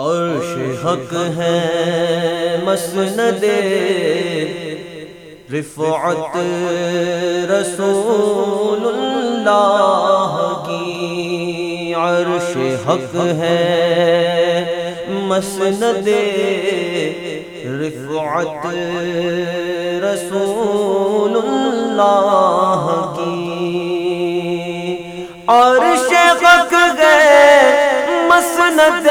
عرش حق ہے، مسند رفعت رسول اللہ کی عرش حق ہے، مسند رفعت رسول اللہ کی عرش حق گئے مسند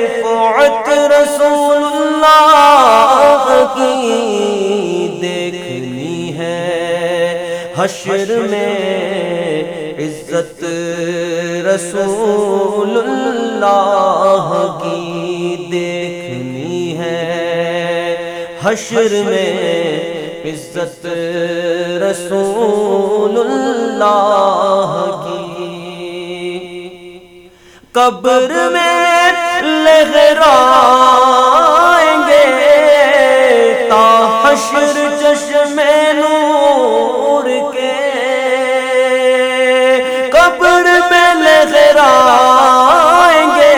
رفعت رسول اللہ کی دیکھنی ہے۔ حشر میں عزت رسول اللہ کی دیکھنی ہے۔ حشر میں عزت رسول اللہ کی قبر میں لہرائیں گے۔ تا حشر چشم نور کے۔ قبر میں لہرائیں گے۔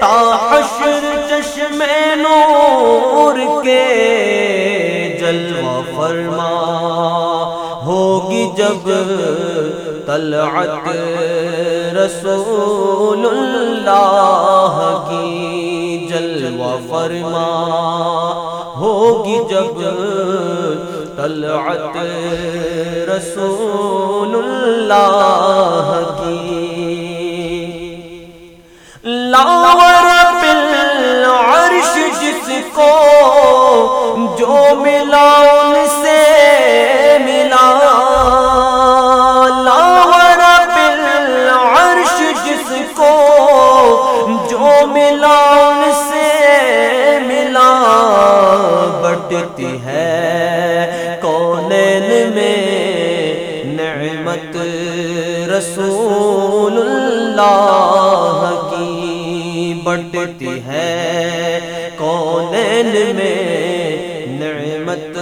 تا حشر چشم نور کے۔ جلوہ فرما ہوگی جب طلعت۔ رسول اللہ کی جلوہ فرما ہوگی جب طلعت رسول اللہ کی لاور بالعرش جس کو جو ملا ان سے نعمت رسول اللہ کی بٹتی ہے، کونین میں نعمت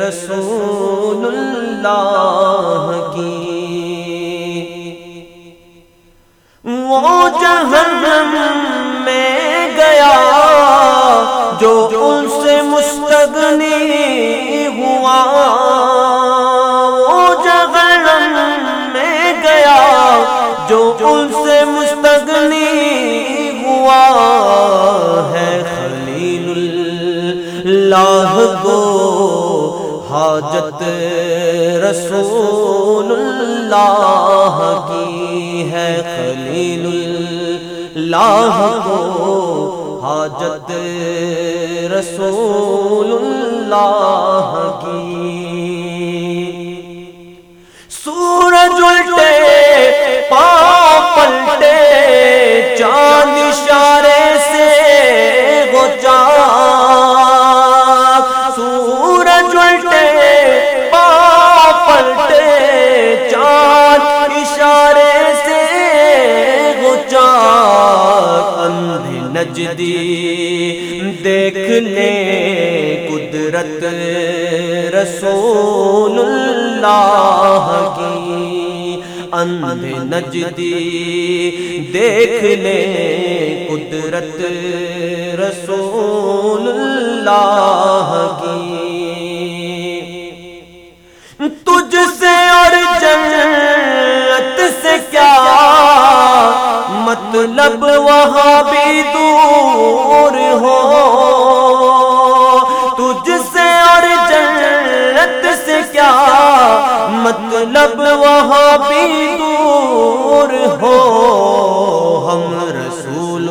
رسول اللہ کی۔ وہ جہنم میں گیا، جو ان سے مستغنی ہوا۔ حاجت رسول اللہ کی ہے خلیل اللہ کو حاجت رسول اللہ کی نجدی دیکھنے قدرت رسول اللہ کی اندھ نجدی دیکھ لے قدرت رسول اللہ کی۔ مطلب وہاں بھی دور ہو۔ تجھ سے اور جنت سے کیا مطلب وہاں بھی دور ہو۔ ہم رسول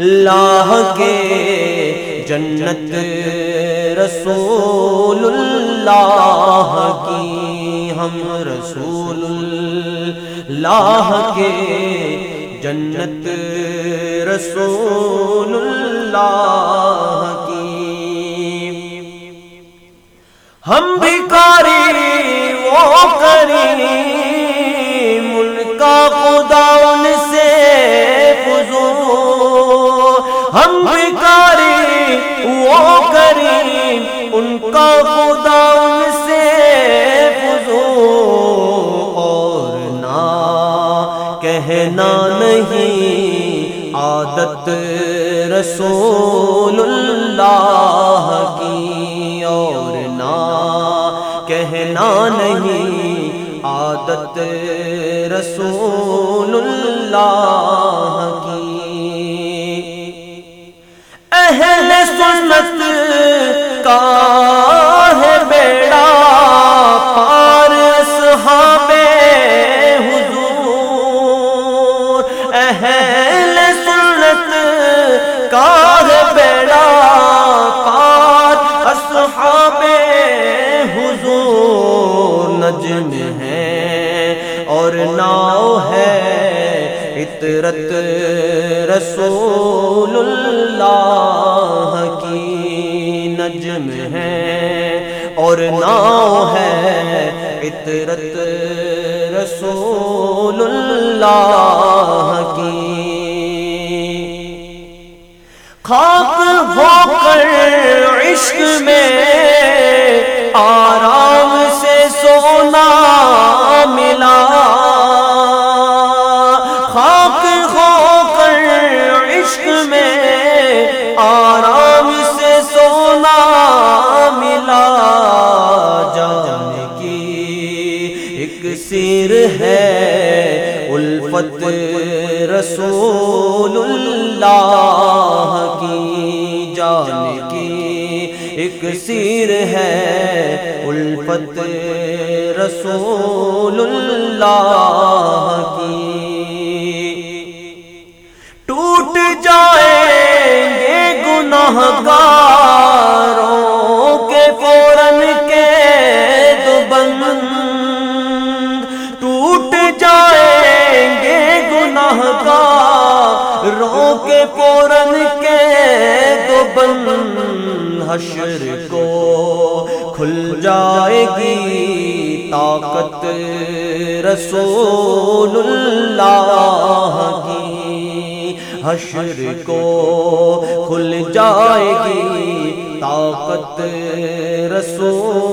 اللہ کے جنت، رسول اللہ کی۔ ہم رسول اللہ کے جنت رسول اللہ کی۔ ہم بھکاری وہ کریم ان کا خدا ان سے فضو ہم بھکاری وہ کریم ان کا نہیں۔ عادت رسول اللہ کی اور نہ کہنا نہیں۔ عادت رسول اللہ نجم ہے اور ناؤ ہے اطرت رسول اللہ کی نجم ہے اور ناؤ ہے اطرت رسول اللہ کی خاک ہو کر عشق میں آرام سے ملا۔ خاک ہو کر عشق میں آرام سے سونا ملا۔ جان کی ایک سیر ہے الفت رسول اللہ کی۔ جان کی ایک سیر ہے الفت رسول اللہ کی۔ ٹوٹ جائیں گے گناہ گاروں کے فوراً کے دو بند۔ ٹوٹ جائیں گے گناہ گاروں کے فوراً کے دو بند۔ حشر کو کھل جائے گی۔ طاقت رسول اللہ کی حشر کو کھل جائے گی طاقت رسول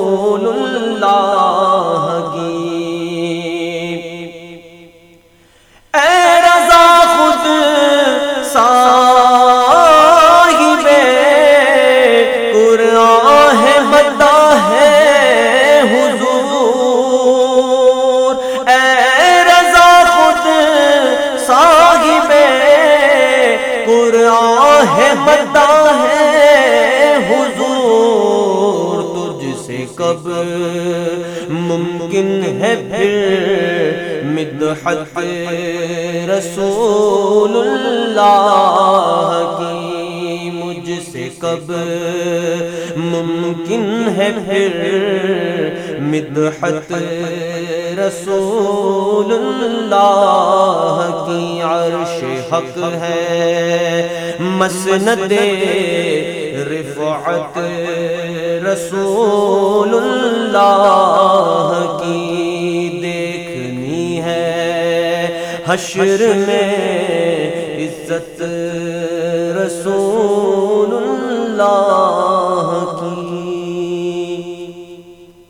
کب ممکن ہے پھر مدحت رسول اللہ کی؟ مجھ سے کب ممکن ہے پھر مدحت رسول اللہ کی؟ عرش حق ہے مسند رفعت رسول اللہ کی دیکھنی ہے حشر میں عزت رسول